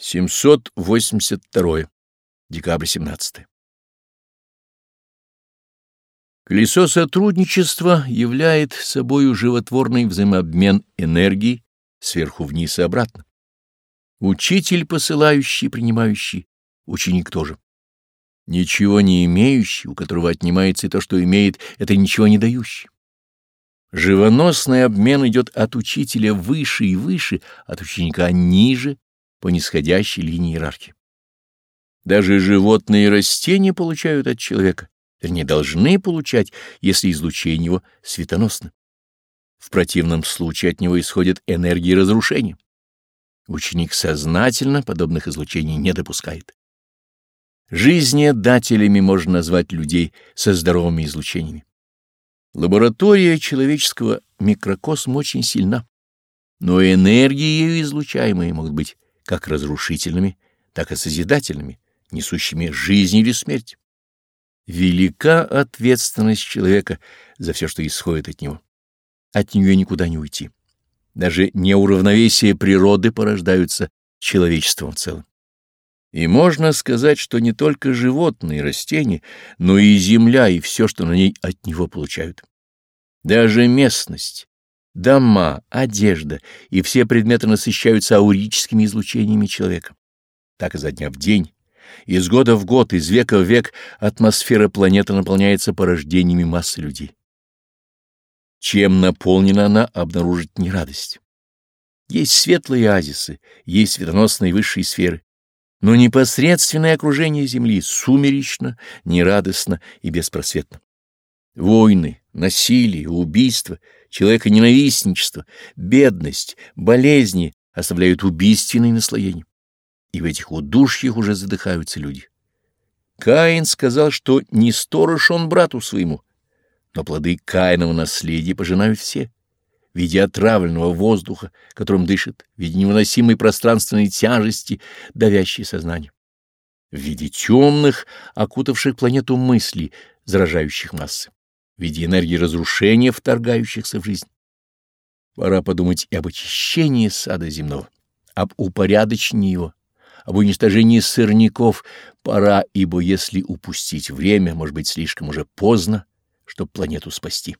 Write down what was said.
782. Декабрь 17. Колесо сотрудничества являет собою животворный взаимообмен энергии сверху вниз и обратно. Учитель, посылающий принимающий, ученик тоже. Ничего не имеющий, у которого отнимается и то, что имеет, это ничего не дающий. Живоносный обмен идет от учителя выше и выше, от ученика ниже по нисходящей линии иерархии. Даже животные и растения получают от человека, вернее, должны получать, если излучение его светоносно. В противном случае от него исходит энергия разрушения. Ученик сознательно подобных излучений не допускает. Жизнедателями можно назвать людей со здоровыми излучениями. Лаборатория человеческого микрокосма очень сильна, но энергии ее излучаемые могут быть как разрушительными, так и созидательными, несущими жизнь или смерть. Велика ответственность человека за все, что исходит от него. От нее никуда не уйти. Даже неуравновесие природы порождаются человечеством в целом. И можно сказать, что не только животные и растения, но и земля, и все, что на ней от него получают. Даже местность, дома, одежда и все предметы насыщаются аурическими излучениями человека. Так изо дня в день, из года в год, из века в век атмосфера планеты наполняется порождениями массы людей. Чем наполнена она, обнаружить не радость. Есть светлые оазисы, есть светоносные высшие сферы, но непосредственное окружение Земли сумеречно, нерадостно и беспросветно. Войны, насилие, убийство, человеконенавистничество, бедность, болезни оставляют убийственные наслоения. И в этих удушьях уже задыхаются люди. Каин сказал, что не сторож он брату своему, но плоды Каинова наследия пожинают все в виде отравленного воздуха, которым дышит, в виде невыносимой пространственной тяжести, давящей сознание, в виде темных, окутавших планету мыслей, заражающих массы в виде энергии разрушения, вторгающихся в жизнь. Пора подумать и об очищении сада земного, об упорядочении его, об уничтожении сырников. Пора, ибо если упустить время, может быть слишком уже поздно, чтобы планету спасти.